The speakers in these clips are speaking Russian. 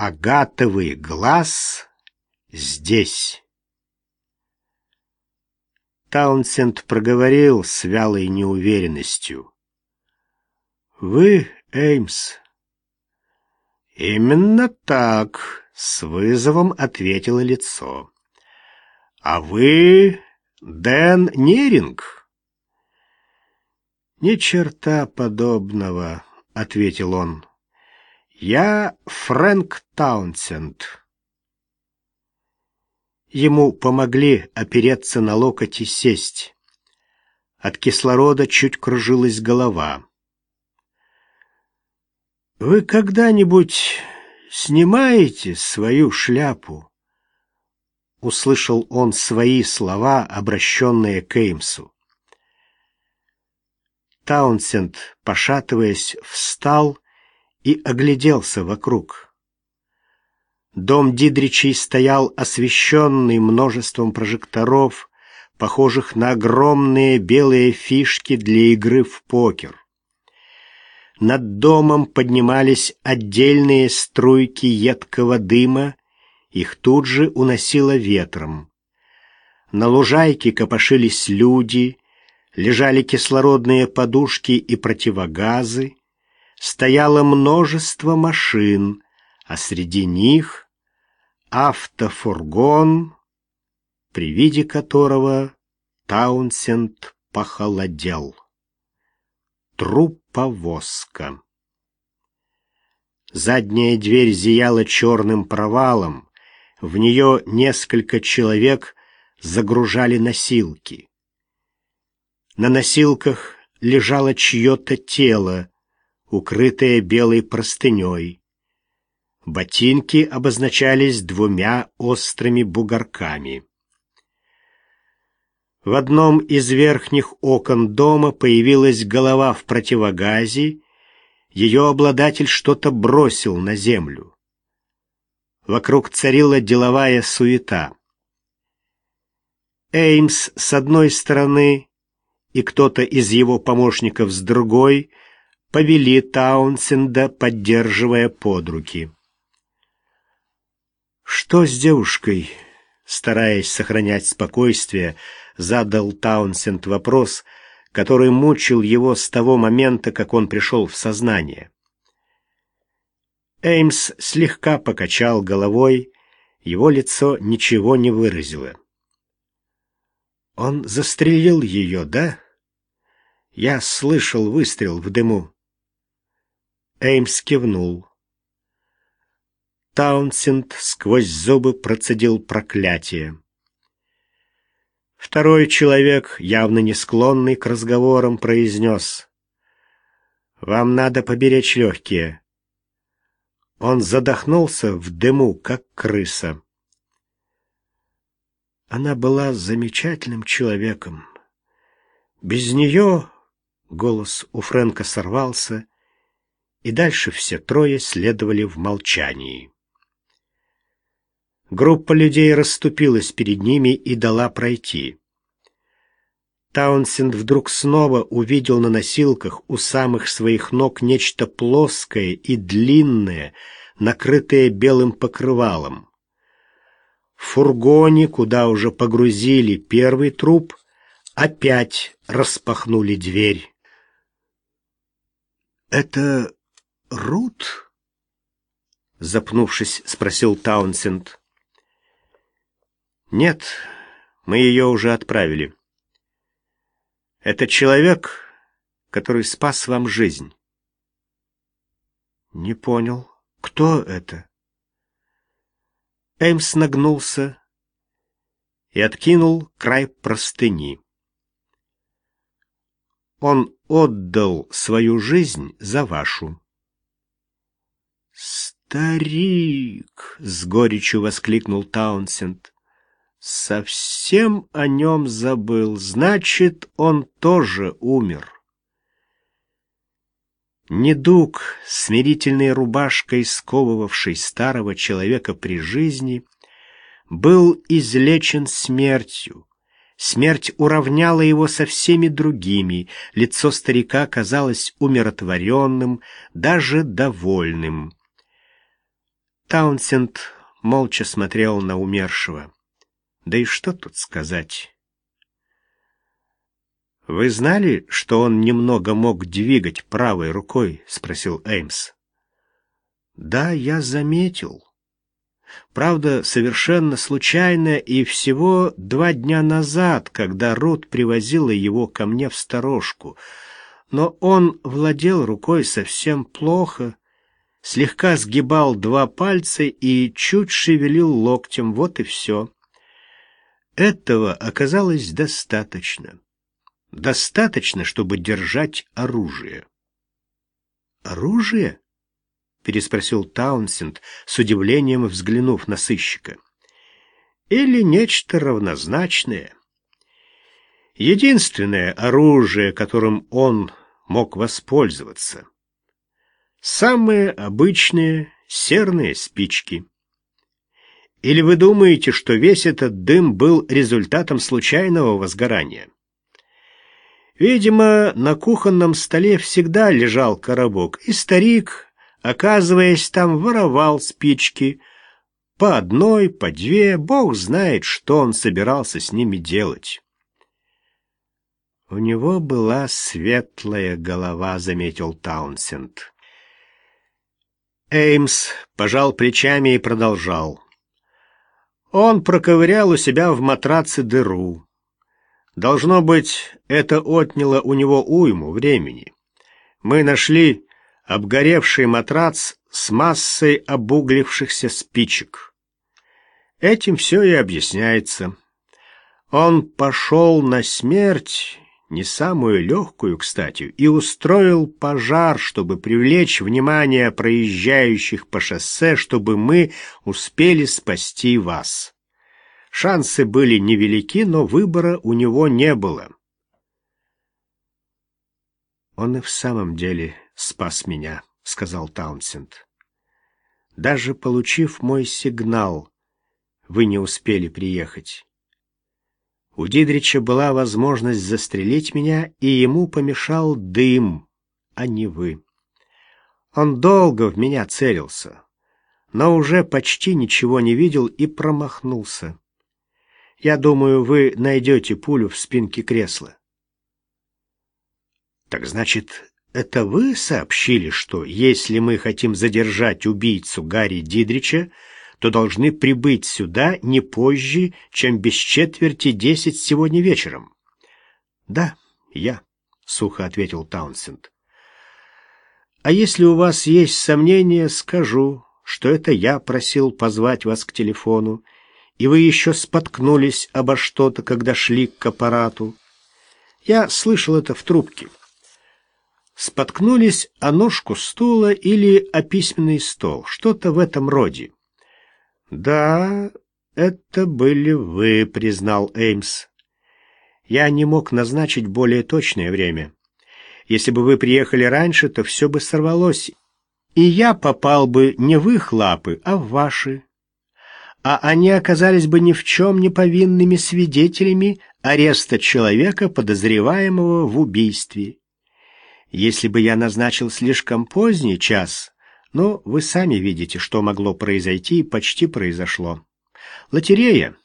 Агатовый глаз здесь. Таунсенд проговорил с вялой неуверенностью. «Вы, Эймс?» «Именно так», — с вызовом ответило лицо. «А вы Дэн Неринг?» «Ни черта подобного», — ответил он. «Я Фрэнк Таунсенд». Ему помогли опереться на локоть и сесть. От кислорода чуть кружилась голова. «Вы когда-нибудь снимаете свою шляпу?» Услышал он свои слова, обращенные к Эймсу. Таунсенд, пошатываясь, встал и огляделся вокруг. Дом Дидричей стоял освещенный множеством прожекторов, похожих на огромные белые фишки для игры в покер. Над домом поднимались отдельные струйки едкого дыма, их тут же уносило ветром. На лужайке копошились люди, лежали кислородные подушки и противогазы, стояло множество машин, а среди них автофургон, при виде которого Таунсенд похолодел. Труповозка. Задняя дверь зияла черным провалом, в нее несколько человек загружали носилки. На носилках лежало чье-то тело, укрытое белой простыней. Ботинки обозначались двумя острыми бугорками. В одном из верхних окон дома появилась голова в противогазе, ее обладатель что-то бросил на землю. Вокруг царила деловая суета. Эймс с одной стороны и кто-то из его помощников с другой повели Таунсенда, поддерживая под руки. «Что с девушкой?» Стараясь сохранять спокойствие, задал Таунсенд вопрос, который мучил его с того момента, как он пришел в сознание. Эймс слегка покачал головой, его лицо ничего не выразило. «Он застрелил ее, да?» «Я слышал выстрел в дыму». Эймс кивнул. Таунсенд сквозь зубы процедил проклятие. Второй человек, явно не склонный к разговорам, произнес. «Вам надо поберечь легкие». Он задохнулся в дыму, как крыса. Она была замечательным человеком. Без нее голос у Фрэнка сорвался, и дальше все трое следовали в молчании. Группа людей расступилась перед ними и дала пройти. Таунсенд вдруг снова увидел на носилках у самых своих ног нечто плоское и длинное, накрытое белым покрывалом. В фургоне, куда уже погрузили первый труп, опять распахнули дверь. «Это Рут?» — запнувшись, спросил Таунсенд. «Нет, мы ее уже отправили. Это человек, который спас вам жизнь». «Не понял. Кто это?» Эймс нагнулся и откинул край простыни. Он отдал свою жизнь за вашу. «Старик!» — с горечью воскликнул Таунсенд. Совсем о нем забыл. Значит, он тоже умер. Недуг, смирительной рубашкой, сковывавший старого человека при жизни, был излечен смертью. Смерть уравняла его со всеми другими, лицо старика казалось умиротворенным, даже довольным. Таунсенд молча смотрел на умершего. Да и что тут сказать? «Вы знали, что он немного мог двигать правой рукой?» — спросил Эймс. «Да, я заметил. Правда, совершенно случайно и всего два дня назад, когда Рут привозила его ко мне в сторожку. Но он владел рукой совсем плохо, слегка сгибал два пальца и чуть шевелил локтем, вот и все. Этого оказалось достаточно. Достаточно, чтобы держать оружие. «Оружие?» — переспросил Таунсенд, с удивлением взглянув на сыщика. «Или нечто равнозначное. Единственное оружие, которым он мог воспользоваться. Самые обычные серные спички. Или вы думаете, что весь этот дым был результатом случайного возгорания?» Видимо, на кухонном столе всегда лежал коробок, и старик, оказываясь там, воровал спички. По одной, по две, бог знает, что он собирался с ними делать. У него была светлая голова, заметил Таунсенд. Эймс пожал плечами и продолжал. Он проковырял у себя в матраце дыру. Должно быть, это отняло у него уйму времени. Мы нашли обгоревший матрац с массой обуглившихся спичек. Этим все и объясняется. Он пошел на смерть, не самую легкую, кстати, и устроил пожар, чтобы привлечь внимание проезжающих по шоссе, чтобы мы успели спасти вас. Шансы были невелики, но выбора у него не было. «Он и в самом деле спас меня», — сказал Таунсенд. «Даже получив мой сигнал, вы не успели приехать. У Дидрича была возможность застрелить меня, и ему помешал дым, а не вы. Он долго в меня целился, но уже почти ничего не видел и промахнулся. Я думаю, вы найдете пулю в спинке кресла. Так значит, это вы сообщили, что если мы хотим задержать убийцу Гарри Дидрича, то должны прибыть сюда не позже, чем без четверти десять сегодня вечером? Да, я, сухо ответил Таунсенд. А если у вас есть сомнения, скажу, что это я просил позвать вас к телефону, и вы еще споткнулись обо что-то, когда шли к аппарату. Я слышал это в трубке. Споткнулись о ножку стула или о письменный стол, что-то в этом роде. «Да, это были вы», — признал Эймс. «Я не мог назначить более точное время. Если бы вы приехали раньше, то все бы сорвалось, и я попал бы не в их лапы, а в ваши» а они оказались бы ни в чем не повинными свидетелями ареста человека, подозреваемого в убийстве. Если бы я назначил слишком поздний час, но вы сами видите, что могло произойти и почти произошло. Лотерея.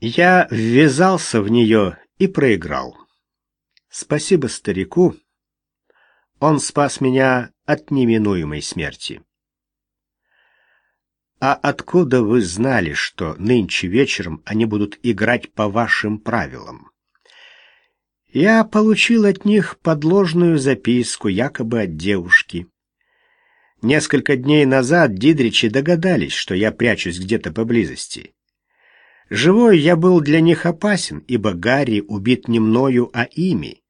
Я ввязался в нее и проиграл. Спасибо старику. Он спас меня от неминуемой смерти. «А откуда вы знали, что нынче вечером они будут играть по вашим правилам?» «Я получил от них подложную записку, якобы от девушки. Несколько дней назад Дидричи догадались, что я прячусь где-то поблизости. Живой я был для них опасен, ибо Гарри убит не мною, а ими.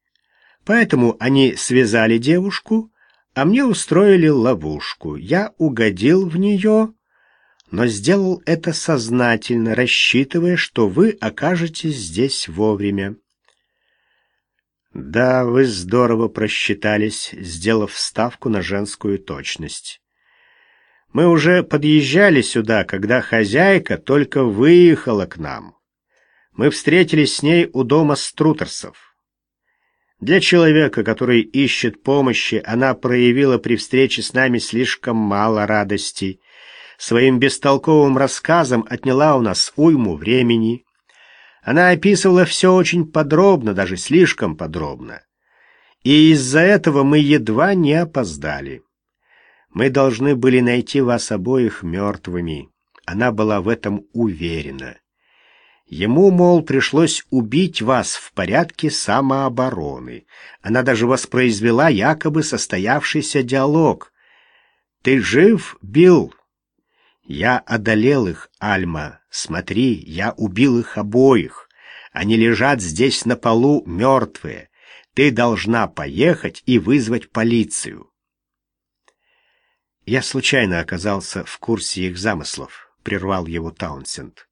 Поэтому они связали девушку, а мне устроили ловушку. Я угодил в нее но сделал это сознательно, рассчитывая, что вы окажетесь здесь вовремя. Да, вы здорово просчитались, сделав ставку на женскую точность. Мы уже подъезжали сюда, когда хозяйка только выехала к нам. Мы встретились с ней у дома Струтерсов. Для человека, который ищет помощи, она проявила при встрече с нами слишком мало радости — своим бестолковым рассказом отняла у нас уйму времени. Она описывала все очень подробно, даже слишком подробно. И из-за этого мы едва не опоздали. Мы должны были найти вас обоих мертвыми. Она была в этом уверена. Ему, мол, пришлось убить вас в порядке самообороны. Она даже воспроизвела якобы состоявшийся диалог. «Ты жив, Билл?» «Я одолел их, Альма. Смотри, я убил их обоих. Они лежат здесь на полу мертвые. Ты должна поехать и вызвать полицию». «Я случайно оказался в курсе их замыслов», — прервал его Таунсенд.